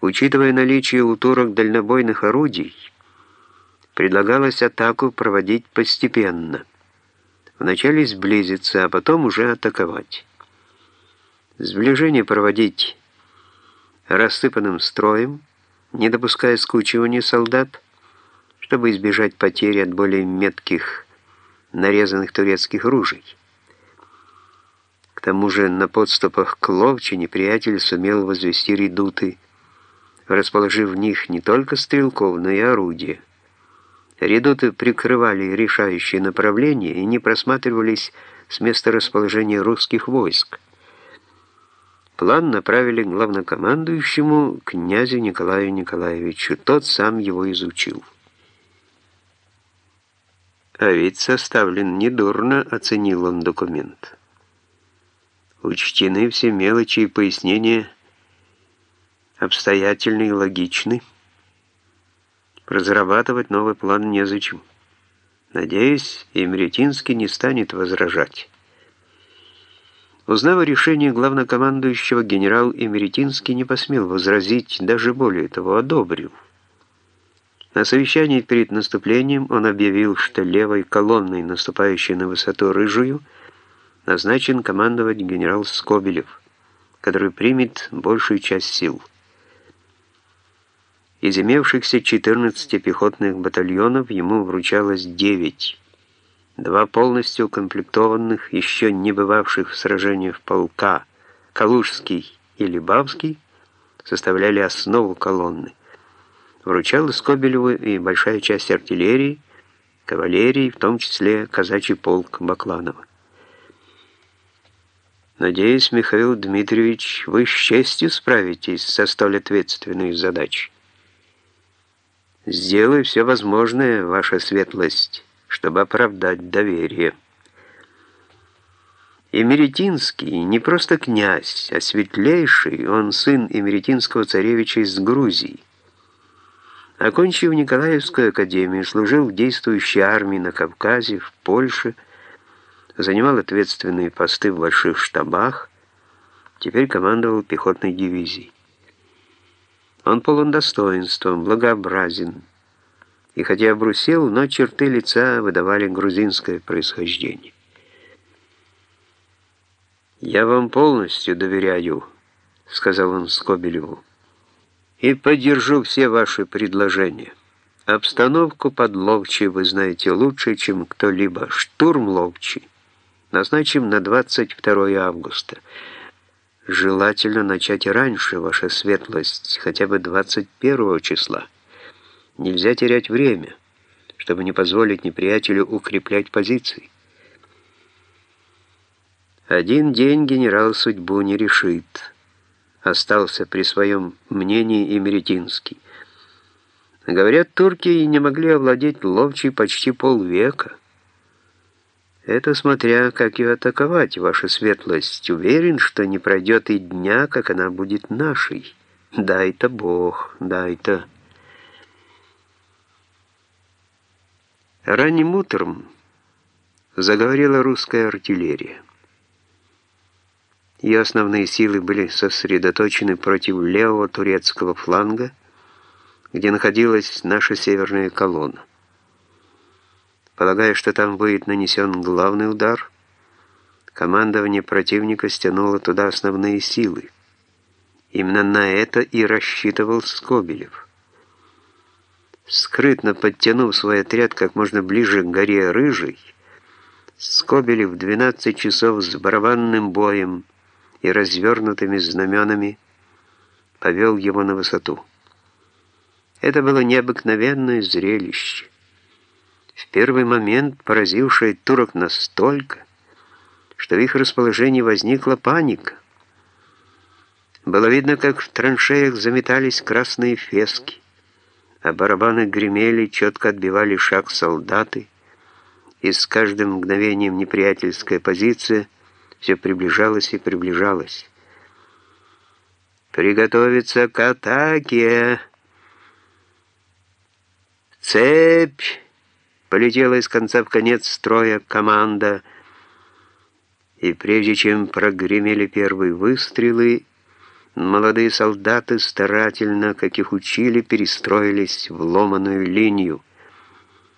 Учитывая наличие у турок дальнобойных орудий, предлагалось атаку проводить постепенно. Вначале сблизиться, а потом уже атаковать. Сближение проводить рассыпанным строем, не допуская скучивания солдат, чтобы избежать потери от более метких, нарезанных турецких ружей. К тому же на подступах к Ловче неприятель сумел возвести редуты, расположив в них не только стрелков, но и орудия. Редуты прикрывали решающие направления и не просматривались с места расположения русских войск. План направили главнокомандующему князю Николаю Николаевичу. Тот сам его изучил. А ведь составлен недурно, оценил он документ. Учтены все мелочи и пояснения, обстоятельны и логичны. Разрабатывать новый план незачем. Надеюсь, Емретинский не станет возражать. Узнав о решении главнокомандующего, генерал Эмеретинский не посмел возразить, даже более того, одобрил. На совещании перед наступлением он объявил, что левой колонной, наступающей на высоту Рыжую, назначен командовать генерал Скобелев, который примет большую часть сил. Из имевшихся 14 пехотных батальонов ему вручалось 9 Два полностью укомплектованных, еще не бывавших в сражениях полка, Калужский и Либавский, составляли основу колонны. Вручал Скобелеву и большая часть артиллерии, кавалерии, в том числе казачий полк Бакланова. Надеюсь, Михаил Дмитриевич, вы с честью справитесь со столь ответственной задачей. Сделай все возможное, ваша светлость чтобы оправдать доверие. Эмеретинский не просто князь, а светлейший, он сын эмеретинского царевича из Грузии. Окончив Николаевскую академию, служил в действующей армии на Кавказе, в Польше, занимал ответственные посты в больших штабах, теперь командовал пехотной дивизией. Он полон достоинством, благообразен, и хотя обрусел, но черты лица выдавали грузинское происхождение. «Я вам полностью доверяю», — сказал он Скобелеву, «и поддержу все ваши предложения. Обстановку под Ловчей вы знаете лучше, чем кто-либо. Штурм Ловчи назначим на 22 августа. Желательно начать раньше, ваша светлость, хотя бы 21 числа». Нельзя терять время, чтобы не позволить неприятелю укреплять позиции. Один день генерал судьбу не решит. Остался при своем мнении и Меретинский. Говорят, турки не могли овладеть ловчей почти полвека. Это смотря, как ее атаковать, ваша светлость. Уверен, что не пройдет и дня, как она будет нашей. Дай-то Бог, дай-то... Ранним утром заговорила русская артиллерия. Ее основные силы были сосредоточены против левого турецкого фланга, где находилась наша северная колонна. Полагая, что там будет нанесен главный удар, командование противника стянуло туда основные силы. Именно на это и рассчитывал Скобелев скрытно подтянув свой отряд как можно ближе к горе Рыжий, Скобелев в 12 часов с барабанным боем и развернутыми знаменами повел его на высоту. Это было необыкновенное зрелище. Первый момент поразившее турок настолько, что в их расположении возникла паника. Было видно, как в траншеях заметались красные фески а барабаны гремели, четко отбивали шаг солдаты, и с каждым мгновением неприятельская позиция все приближалась и приближалась. «Приготовиться к атаке!» «Цепь!» — полетела из конца в конец строя команда, и прежде чем прогремели первые выстрелы, Молодые солдаты старательно, как их учили, перестроились в ломаную линию –